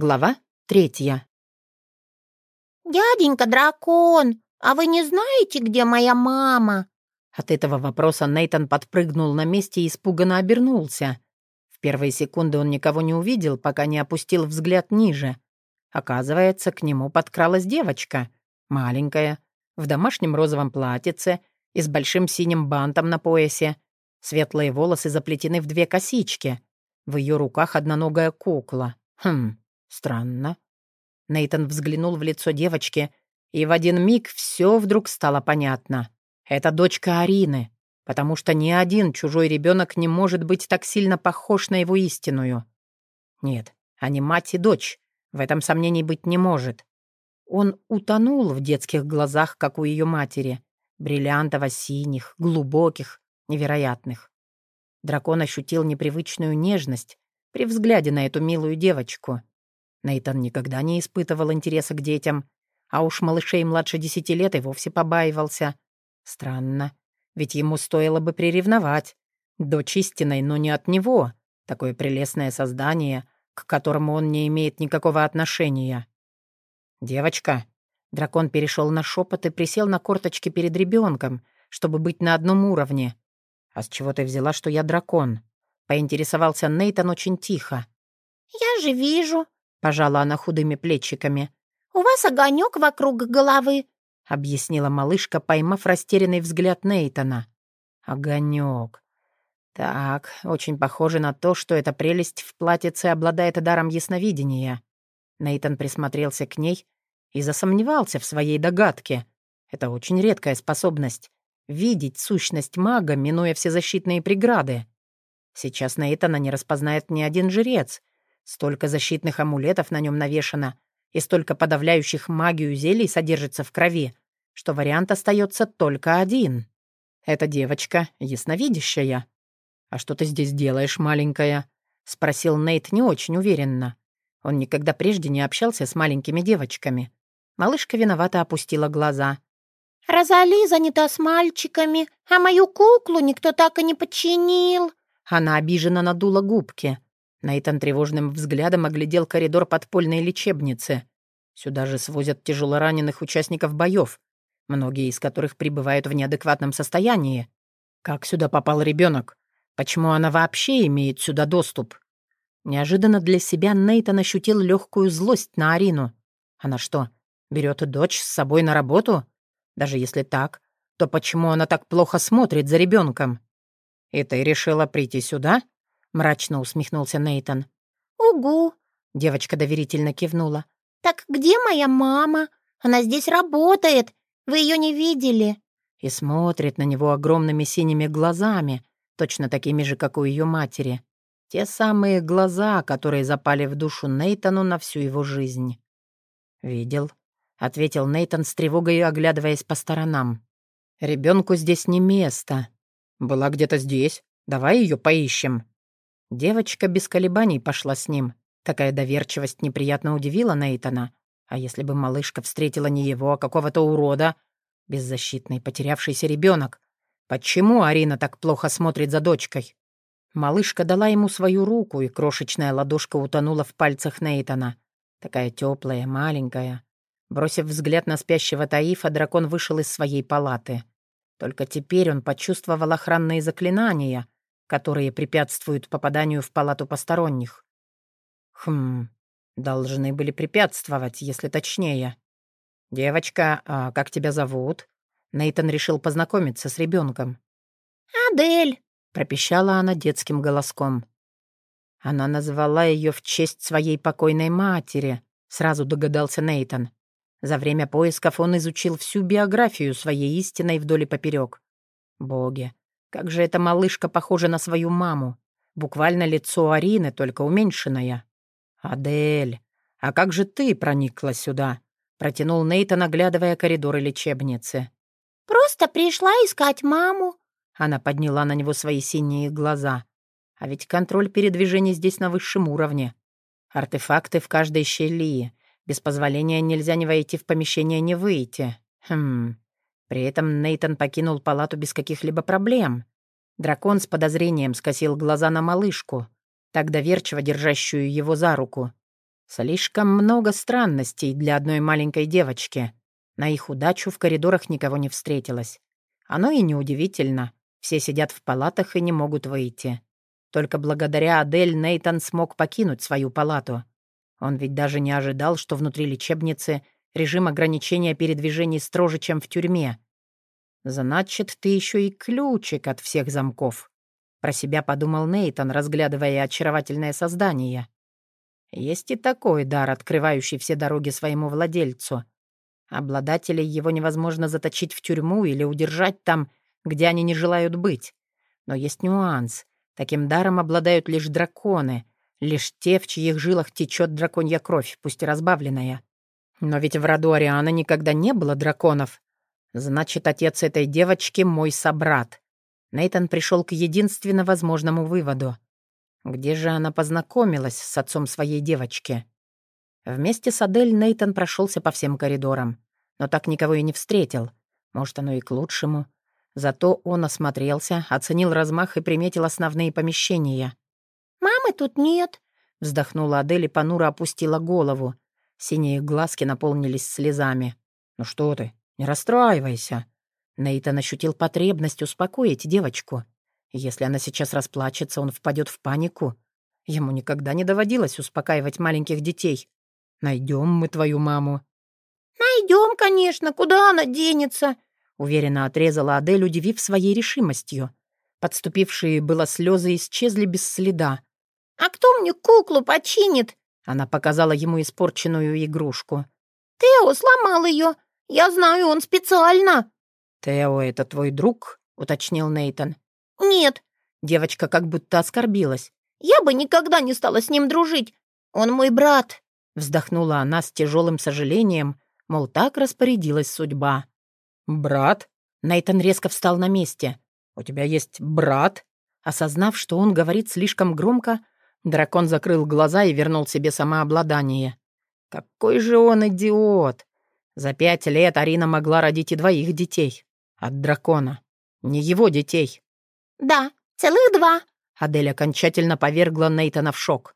Глава третья. «Дяденька дракон, а вы не знаете, где моя мама?» От этого вопроса Нейтан подпрыгнул на месте и испуганно обернулся. В первые секунды он никого не увидел, пока не опустил взгляд ниже. Оказывается, к нему подкралась девочка, маленькая, в домашнем розовом платьице и с большим синим бантом на поясе. Светлые волосы заплетены в две косички. В ее руках одноногая кукла. Хм, Странно. Нейтон взглянул в лицо девочки, и в один миг все вдруг стало понятно. Это дочка Арины, потому что ни один чужой ребенок не может быть так сильно похож на его истинную. Нет, они мать и дочь, в этом сомнений быть не может. Он утонул в детских глазах, как у ее матери, бриллиантово-синих, глубоких, невероятных. Дракон ощутил непривычную нежность при взгляде на эту милую девочку. Нейтан никогда не испытывал интереса к детям, а уж малышей младше десяти лет и вовсе побаивался. Странно, ведь ему стоило бы приревновать. Дочь истинной, но не от него. Такое прелестное создание, к которому он не имеет никакого отношения. «Девочка!» Дракон перешел на шепот и присел на корточки перед ребенком, чтобы быть на одном уровне. «А с чего ты взяла, что я дракон?» Поинтересовался Нейтан очень тихо. «Я же вижу», — пожала она худыми плечиками. «У вас огонек вокруг головы», — объяснила малышка, поймав растерянный взгляд Нейтона. «Огонек. Так, очень похоже на то, что эта прелесть в платьице обладает даром ясновидения». Нейтан присмотрелся к ней и засомневался в своей догадке. Это очень редкая способность — видеть сущность мага, минуя все защитные преграды. Сейчас Нейтана не распознает ни один жрец, Столько защитных амулетов на нем навешано, и столько подавляющих магию зелий содержится в крови, что вариант остается только один. Эта девочка ясновидящая. «А что ты здесь делаешь, маленькая?» — спросил Нейт не очень уверенно. Он никогда прежде не общался с маленькими девочками. Малышка виновато опустила глаза. «Розали занята с мальчиками, а мою куклу никто так и не подчинил». Она обиженно надула губки. Нейтан тревожным взглядом оглядел коридор подпольной лечебницы. Сюда же свозят тяжелораненых участников боев, многие из которых пребывают в неадекватном состоянии. Как сюда попал ребенок? Почему она вообще имеет сюда доступ? Неожиданно для себя Нейтан ощутил легкую злость на Арину. Она что, берет дочь с собой на работу? Даже если так, то почему она так плохо смотрит за ребенком? И ты решила прийти сюда? — мрачно усмехнулся Нейтон. «Угу», — девочка доверительно кивнула. «Так где моя мама? Она здесь работает. Вы ее не видели?» И смотрит на него огромными синими глазами, точно такими же, как у ее матери. Те самые глаза, которые запали в душу Нейтану на всю его жизнь. «Видел», — ответил Нейтан с тревогой, оглядываясь по сторонам. Ребенку здесь не место. Была где-то здесь. Давай ее поищем». Девочка без колебаний пошла с ним. Такая доверчивость неприятно удивила Нейтана. А если бы малышка встретила не его, а какого-то урода? Беззащитный, потерявшийся ребенок. Почему Арина так плохо смотрит за дочкой? Малышка дала ему свою руку, и крошечная ладошка утонула в пальцах Нейтана. Такая теплая, маленькая. Бросив взгляд на спящего Таифа, дракон вышел из своей палаты. Только теперь он почувствовал охранные заклинания — которые препятствуют попаданию в палату посторонних. Хм, должны были препятствовать, если точнее. «Девочка, а как тебя зовут?» Нейтон решил познакомиться с ребенком. «Адель», — пропищала она детским голоском. Она назвала ее в честь своей покойной матери, сразу догадался Нейтон. За время поисков он изучил всю биографию своей истиной вдоль и поперек. Боги, как же эта малышка похожа на свою маму. Буквально лицо Арины, только уменьшенное. «Адель, а как же ты проникла сюда?» Протянул Нейтан, оглядывая коридоры лечебницы. «Просто пришла искать маму». Она подняла на него свои синие глаза. А ведь контроль передвижений здесь на высшем уровне. Артефакты в каждой щели. Без позволения нельзя ни войти в помещение, ни выйти. Хм. При этом Нейтон покинул палату без каких-либо проблем. Дракон с подозрением скосил глаза на малышку, так доверчиво держащую его за руку. Слишком много странностей для одной маленькой девочки. На их удачу в коридорах никого не встретилось. Оно и неудивительно. Все сидят в палатах и не могут выйти. Только благодаря Адель Нейтан смог покинуть свою палату. Он ведь даже не ожидал, что внутри лечебницы режим ограничения передвижений строже, чем в тюрьме. Значит, ты еще и ключик от всех замков. Про себя подумал Нейтан, разглядывая очаровательное создание. Есть и такой дар, открывающий все дороги своему владельцу. Обладателей его невозможно заточить в тюрьму или удержать там, где они не желают быть. Но есть нюанс. Таким даром обладают лишь драконы, лишь те, в чьих жилах течет драконья кровь, пусть и разбавленная. Но ведь в роду Ариана никогда не было драконов. Значит, отец этой девочки — мой собрат. Нейтан пришел к единственно возможному выводу. Где же она познакомилась с отцом своей девочки? Вместе с Адель Нейтан прошелся по всем коридорам, но так никого и не встретил. Может, оно и к лучшему. Зато он осмотрелся, оценил размах и приметил основные помещения. «Мамы тут нет», — вздохнула Адель и понуро опустила голову. Синие глазки наполнились слезами. «Ну что ты, не расстраивайся». Нейтан ощутил потребность успокоить девочку. Если она сейчас расплачется, он впадет в панику. Ему никогда не доводилось успокаивать маленьких детей. Найдем мы твою маму». Найдем, конечно, куда она денется?» Уверенно отрезала Адель, удивив своей решимостью. Подступившие было слезы исчезли без следа. «А кто мне куклу починит?» Она показала ему испорченную игрушку. «Тео сломал ее. Я знаю, он специально». «Тео — это твой друг?» — уточнил Нейтон. «Нет». Девочка как будто оскорбилась. «Я бы никогда не стала с ним дружить. Он мой брат». Вздохнула она с тяжелым сожалением, мол, так распорядилась судьба. «Брат?» Нейтон резко встал на месте. «У тебя есть брат?» Осознав, что он говорит слишком громко, дракон закрыл глаза и вернул себе самообладание. «Какой же он идиот!» За пять лет Арина могла родить и двоих детей. От дракона. Не его детей. «Да, целых два», — Адель окончательно повергла Нейтана в шок.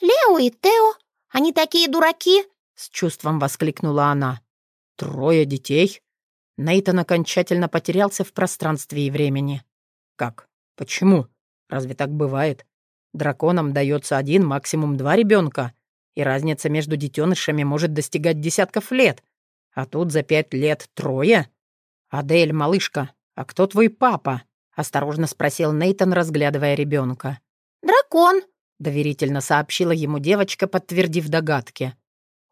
«Лео и Тео, они такие дураки!» — с чувством воскликнула она. «Трое детей?» Нейтан окончательно потерялся в пространстве и времени. «Как? Почему? Разве так бывает? Драконам дается один, максимум два ребенка, и разница между детенышами может достигать десятков лет. А тут за пять лет трое? Адель, малышка, а кто твой папа?» — осторожно спросил Нейтан, разглядывая ребенка. «Дракон», — доверительно сообщила ему девочка, подтвердив догадки.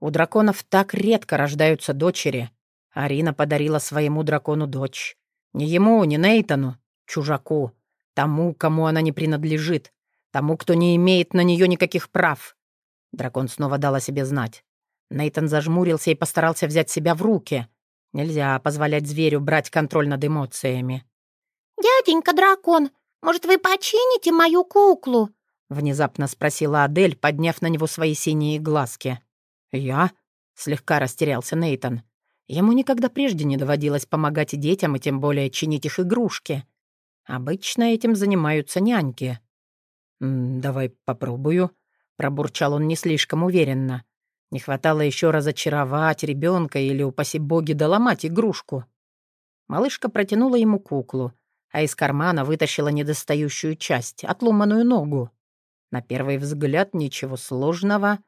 «У драконов так редко рождаются дочери. Арина подарила своему дракону дочь. Не ему, не Нейтану, чужаку. Тому, кому она не принадлежит. Тому, кто не имеет на нее никаких прав». Дракон снова дал о себе знать. Нейтан зажмурился и постарался взять себя в руки. Нельзя позволять зверю брать контроль над эмоциями. «Дяденька дракон, может, вы почините мою куклу?» — внезапно спросила Адель, подняв на него свои синие глазки. «Я?» — слегка растерялся Нейтон. Ему никогда прежде не доводилось помогать детям и тем более чинить их игрушки. Обычно этим занимаются няньки. «Давай попробую», — пробурчал он не слишком уверенно. Не хватало еще разочаровать ребенка или, упаси боги, доломать игрушку. Малышка протянула ему куклу, а из кармана вытащила недостающую часть, отломанную ногу. На первый взгляд ничего сложного.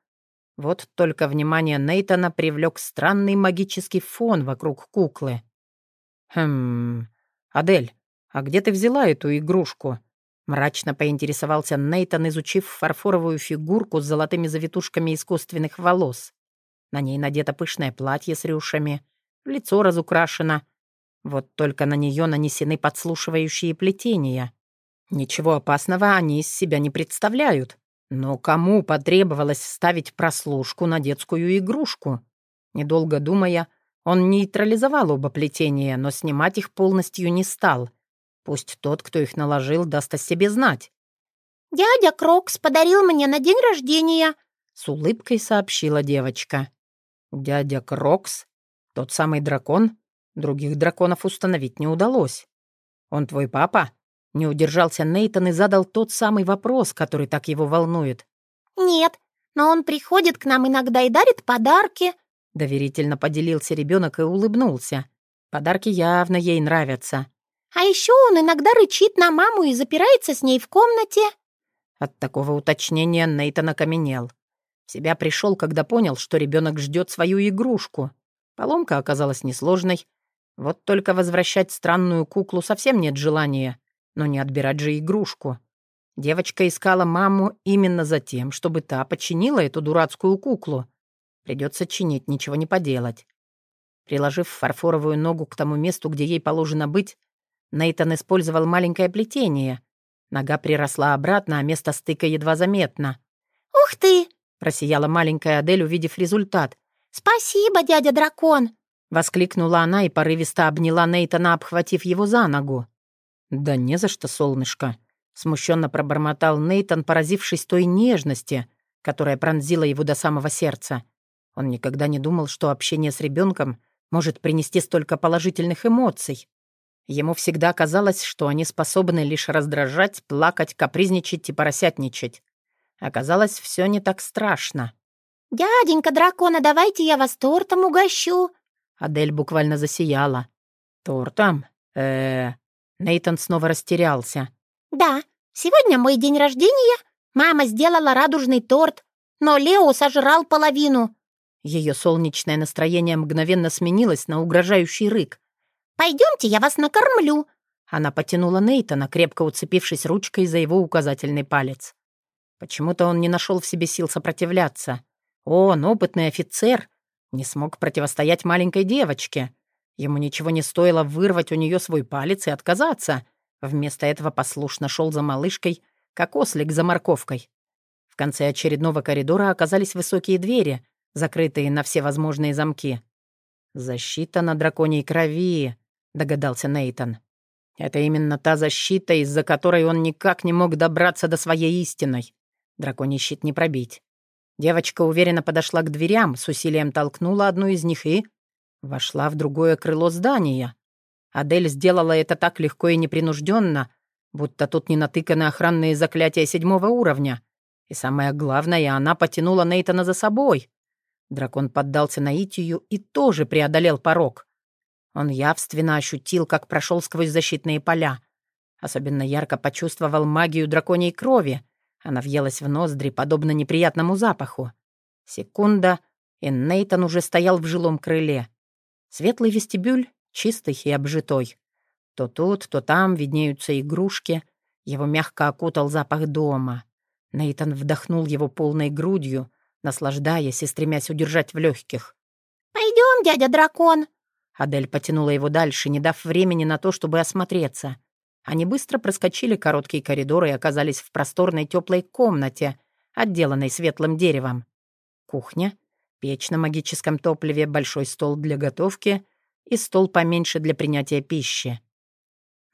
Вот только внимание Нейтона привлек странный магический фон вокруг куклы. «Хм... Адель, а где ты взяла эту игрушку?» Мрачно поинтересовался Нейтон, изучив фарфоровую фигурку с золотыми завитушками искусственных волос. На ней надето пышное платье с рюшами, лицо разукрашено. Вот только на нее нанесены подслушивающие плетения. Ничего опасного они из себя не представляют. Но кому потребовалось ставить прослушку на детскую игрушку? Недолго думая, он нейтрализовал оба плетения, но снимать их полностью не стал. Пусть тот, кто их наложил, даст о себе знать. «Дядя Крокс подарил мне на день рождения», — с улыбкой сообщила девочка. «Дядя Крокс? Тот самый дракон? Других драконов установить не удалось. Он твой папа?» Не удержался Нейтон и задал тот самый вопрос, который так его волнует. «Нет, но он приходит к нам иногда и дарит подарки». Доверительно поделился ребенок и улыбнулся. Подарки явно ей нравятся. «А еще он иногда рычит на маму и запирается с ней в комнате». От такого уточнения Нейтан окаменел. В себя пришел, когда понял, что ребенок ждет свою игрушку. Поломка оказалась несложной. Вот только возвращать странную куклу совсем нет желания, но не отбирать же игрушку. Девочка искала маму именно за тем, чтобы та починила эту дурацкую куклу. Придется чинить, ничего не поделать. Приложив фарфоровую ногу к тому месту, где ей положено быть, Нейтан использовал маленькое плетение. Нога приросла обратно, а место стыка едва заметно. «Ух ты!» — просияла маленькая Адель, увидев результат. «Спасибо, дядя дракон!» — воскликнула она и порывисто обняла Нейтана, обхватив его за ногу. «Да не за что, солнышко!» Смущенно пробормотал Нейтан, поразившись той нежности, которая пронзила его до самого сердца. Он никогда не думал, что общение с ребенком может принести столько положительных эмоций. Ему всегда казалось, что они способны лишь раздражать, плакать, капризничать и поросятничать. Оказалось, все не так страшно. «Дяденька дракона, давайте я вас тортом угощу!» Адель буквально засияла. «Тортом? э, Нейтан снова растерялся. «Да, сегодня мой день рождения. Мама сделала радужный торт, но Лео сожрал половину». Ее солнечное настроение мгновенно сменилось на угрожающий рык. «Пойдемте, я вас накормлю». Она потянула Нейтана, крепко уцепившись ручкой за его указательный палец. Почему-то он не нашел в себе сил сопротивляться. Он, опытный офицер, не смог противостоять маленькой девочке. Ему ничего не стоило вырвать у нее свой палец и отказаться — Вместо этого послушно шел за малышкой, как ослик за морковкой. В конце очередного коридора оказались высокие двери, закрытые на все возможные замки. «Защита на драконьей крови», — догадался Нейтон. «Это именно та защита, из-за которой он никак не мог добраться до своей истинной. Драконий щит не пробить». Девочка уверенно подошла к дверям, с усилием толкнула одну из них и... вошла в другое крыло здания. Адель сделала это так легко и непринужденно, будто тут не натыканы охранные заклятия седьмого уровня. И самое главное, она потянула Нейтана за собой. Дракон поддался наитию и тоже преодолел порог. Он явственно ощутил, как прошел сквозь защитные поля. Особенно ярко почувствовал магию драконьей крови. Она въелась в ноздри, подобно неприятному запаху. Секунда, и Нейтан уже стоял в жилом крыле. Светлый вестибюль чистый и обжитой. То тут, то там виднеются игрушки. Его мягко окутал запах дома. Нейтан вдохнул его полной грудью, наслаждаясь и стремясь удержать в легких. «Пойдем, дядя дракон!» Адель потянула его дальше, не дав времени на то, чтобы осмотреться. Они быстро проскочили короткий коридор и оказались в просторной теплой комнате, отделанной светлым деревом. Кухня, печь на магическом топливе, большой стол для готовки — и стол поменьше для принятия пищи.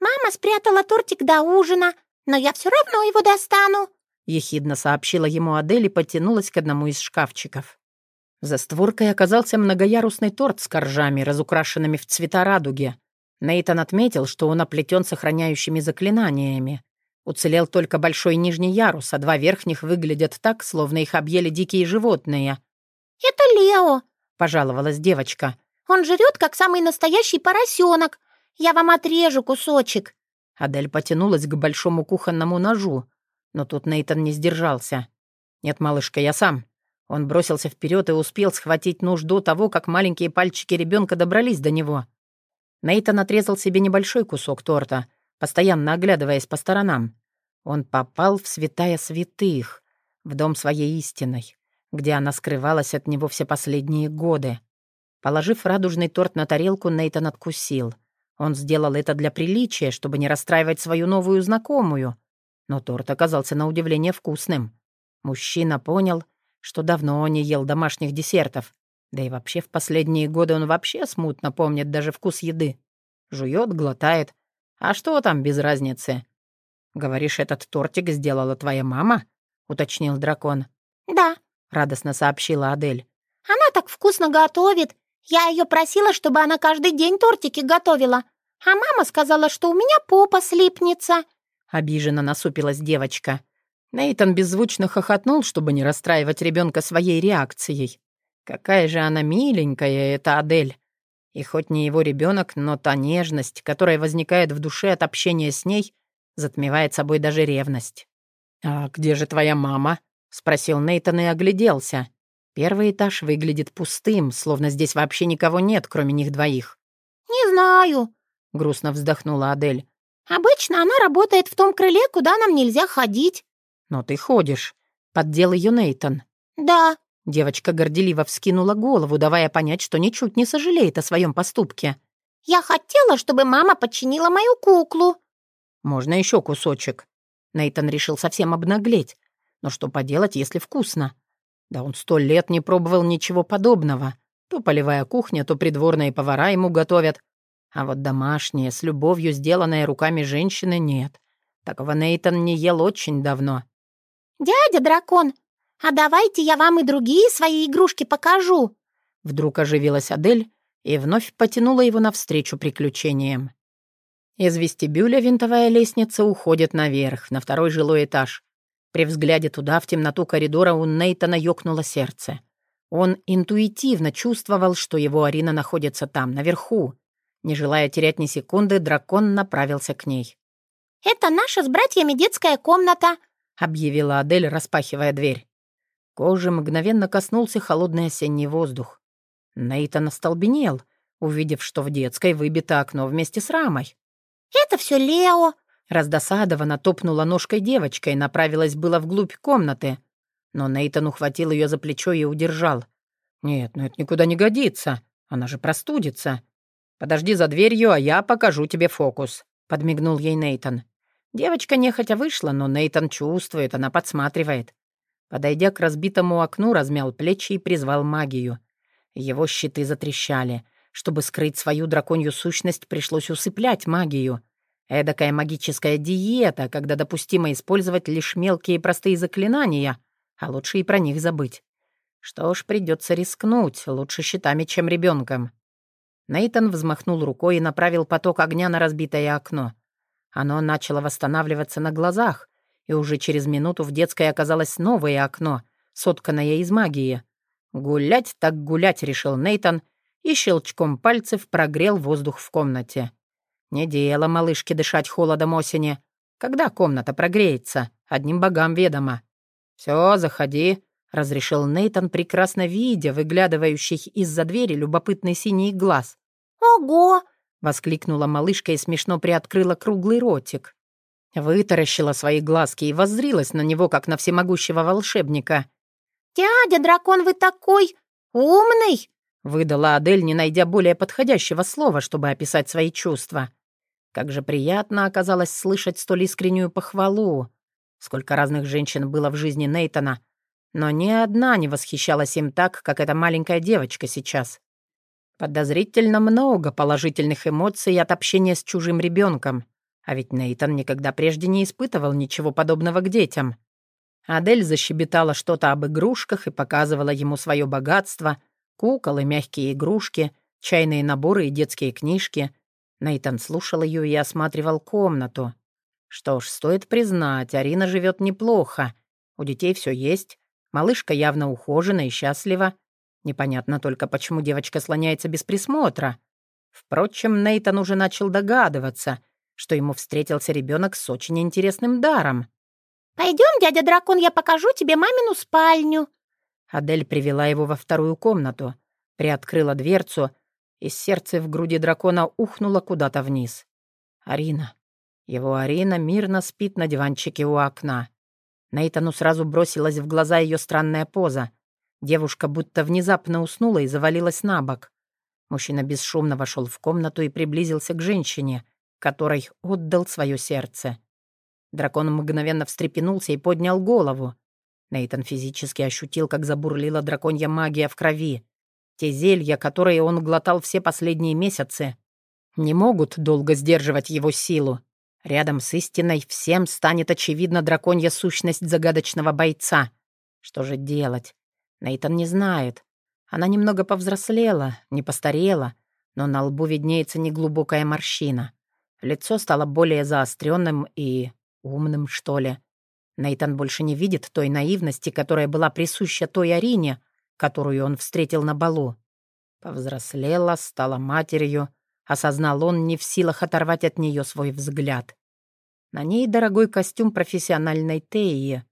«Мама спрятала тортик до ужина, но я все равно его достану», — ехидно сообщила ему Адель и потянулась к одному из шкафчиков. За створкой оказался многоярусный торт с коржами, разукрашенными в цвета радуги. Нейтан отметил, что он оплетен сохраняющими заклинаниями. Уцелел только большой нижний ярус, а два верхних выглядят так, словно их объели дикие животные. «Это Лео», — пожаловалась девочка. Он жрет, как самый настоящий поросенок. Я вам отрежу кусочек». Адель потянулась к большому кухонному ножу, но тут Нейтан не сдержался. «Нет, малышка, я сам». Он бросился вперед и успел схватить нож до того, как маленькие пальчики ребенка добрались до него. Нейтан отрезал себе небольшой кусок торта, постоянно оглядываясь по сторонам. Он попал в святая святых, в дом своей истиной, где она скрывалась от него все последние годы. Положив радужный торт на тарелку, Нейтан откусил. Он сделал это для приличия, чтобы не расстраивать свою новую знакомую. Но торт оказался на удивление вкусным. Мужчина понял, что давно не ел домашних десертов. Да и вообще в последние годы он вообще смутно помнит даже вкус еды. Жует, глотает. А что там без разницы? «Говоришь, этот тортик сделала твоя мама?» — уточнил дракон. «Да», — радостно сообщила Адель. «Она так вкусно готовит. Я ее просила, чтобы она каждый день тортики готовила, а мама сказала, что у меня попа слипнется». Обиженно насупилась девочка. Нейтан беззвучно хохотнул, чтобы не расстраивать ребенка своей реакцией. Какая же она миленькая, эта Адель. И хоть не его ребенок, но та нежность, которая возникает в душе от общения с ней, затмевает собой даже ревность. «А где же твоя мама?» — спросил Нейтан и огляделся. Первый этаж выглядит пустым, словно здесь вообще никого нет, кроме них двоих. «Не знаю», — грустно вздохнула Адель. «Обычно она работает в том крыле, куда нам нельзя ходить». «Но ты ходишь», — поддел ее Нейтон. «Да». Девочка горделиво вскинула голову, давая понять, что ничуть не сожалеет о своем поступке. «Я хотела, чтобы мама подчинила мою куклу». «Можно еще кусочек?» Нейтон решил совсем обнаглеть. Но что поделать, если вкусно? Да он сто лет не пробовал ничего подобного. То полевая кухня, то придворные повара ему готовят. А вот домашнее, с любовью сделанное руками женщины, нет. Такого Нейтон не ел очень давно. «Дядя дракон, а давайте я вам и другие свои игрушки покажу!» Вдруг оживилась Адель и вновь потянула его навстречу приключениям. Из вестибюля винтовая лестница уходит наверх, на второй жилой этаж. При взгляде туда, в темноту коридора, у Нейтана ёкнуло сердце. Он интуитивно чувствовал, что его Арина находится там, наверху. Не желая терять ни секунды, дракон направился к ней. «Это наша с братьями детская комната», — объявила Адель, распахивая дверь. Кожи мгновенно коснулся холодный осенний воздух. Нейтан остолбенел, увидев, что в детской выбито окно вместе с рамой. «Это все Лео», — раздосадованно топнула ножкой девочка и направилась было вглубь комнаты. Но Нейтан ухватил ее за плечо и удержал. «Нет, ну это никуда не годится. Она же простудится. Подожди за дверью, а я покажу тебе фокус», — подмигнул ей Нейтан. Девочка нехотя вышла, но Нейтан чувствует, она подсматривает. Подойдя к разбитому окну, размял плечи и призвал магию. Его щиты затрещали. Чтобы скрыть свою драконью сущность, пришлось усыплять магию. Эдакая магическая диета, когда допустимо использовать лишь мелкие простые заклинания, а лучше и про них забыть. Что ж, придется рискнуть, лучше щитами, чем ребенком. Нейтон взмахнул рукой и направил поток огня на разбитое окно. Оно начало восстанавливаться на глазах, и уже через минуту в детской оказалось новое окно, сотканное из магии. Гулять так гулять, решил Нейтон, и щелчком пальцев прогрел воздух в комнате. Не дело малышке дышать холодом осени. Когда комната прогреется, одним богам ведомо. Все, заходи», — разрешил Нейтон, прекрасно видя выглядывающий из-за двери любопытный синий глаз. «Ого!» Воскликнула малышка и смешно приоткрыла круглый ротик. Вытаращила свои глазки и воззрилась на него, как на всемогущего волшебника. «Дядя дракон, вы такой умный!» Выдала Адель, не найдя более подходящего слова, чтобы описать свои чувства. Как же приятно оказалось слышать столь искреннюю похвалу. Сколько разных женщин было в жизни Нейтона, но ни одна не восхищалась им так, как эта маленькая девочка сейчас. Подозрительно много положительных эмоций от общения с чужим ребенком. А ведь Нейтан никогда прежде не испытывал ничего подобного к детям. Адель защебетала что-то об игрушках и показывала ему свое богатство, куколы, мягкие игрушки, чайные наборы и детские книжки. Нейтан слушал ее и осматривал комнату. Что ж, стоит признать, Арина живет неплохо. У детей все есть, малышка явно ухожена и счастлива. Непонятно только, почему девочка слоняется без присмотра. Впрочем, Нейтан уже начал догадываться, что ему встретился ребенок с очень интересным даром. «Пойдем, дядя дракон, я покажу тебе мамину спальню». Адель привела его во вторую комнату, приоткрыла дверцу, и сердце в груди дракона ухнуло куда-то вниз. Арина. Его Арина мирно спит на диванчике у окна. Нейтану сразу бросилась в глаза ее странная поза — Девушка будто внезапно уснула и завалилась на бок. Мужчина бесшумно вошел в комнату и приблизился к женщине, которой отдал свое сердце. Дракон мгновенно встрепенулся и поднял голову. Нейтан физически ощутил, как забурлила драконья магия в крови. Те зелья, которые он глотал все последние месяцы, не могут долго сдерживать его силу. Рядом с истиной всем станет очевидна драконья сущность загадочного бойца. Что же делать? Нейтан не знает. Она немного повзрослела, не постарела, но на лбу виднеется неглубокая морщина. Лицо стало более заостренным и умным, что ли. Нейтан больше не видит той наивности, которая была присуща той Арине, которую он встретил на балу. Повзрослела, стала матерью, осознал он не в силах оторвать от нее свой взгляд. На ней дорогой костюм профессиональной Теи.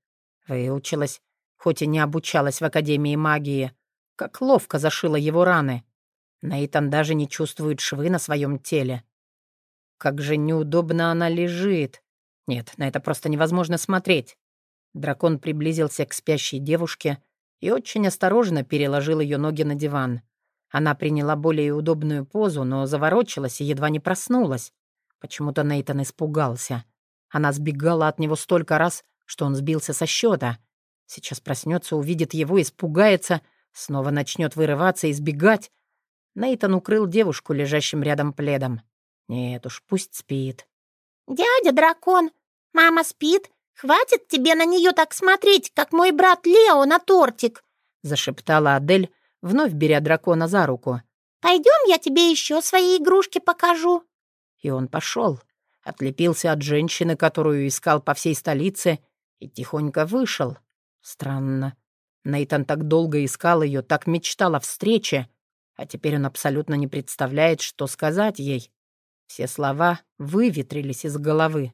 Выучилась, хоть и не обучалась в Академии магии, как ловко зашила его раны. Нейтан даже не чувствует швы на своем теле. Как же неудобно она лежит. Нет, на это просто невозможно смотреть. Дракон приблизился к спящей девушке и очень осторожно переложил ее ноги на диван. Она приняла более удобную позу, но заворочилась и едва не проснулась. Почему-то Нейтан испугался. Она сбегала от него столько раз, что он сбился со счета. Сейчас проснется, увидит его, испугается, снова начнет вырываться и сбегать. Нейтан укрыл девушку, лежащим рядом пледом. Нет уж, пусть спит. «Дядя дракон, мама спит. Хватит тебе на нее так смотреть, как мой брат Лео на тортик», зашептала Адель, вновь беря дракона за руку. «Пойдем, я тебе еще свои игрушки покажу». И он пошел, отлепился от женщины, которую искал по всей столице, и тихонько вышел. Странно. Нейтан так долго искал ее, так мечтал о встрече, а теперь он абсолютно не представляет, что сказать ей. Все слова выветрились из головы.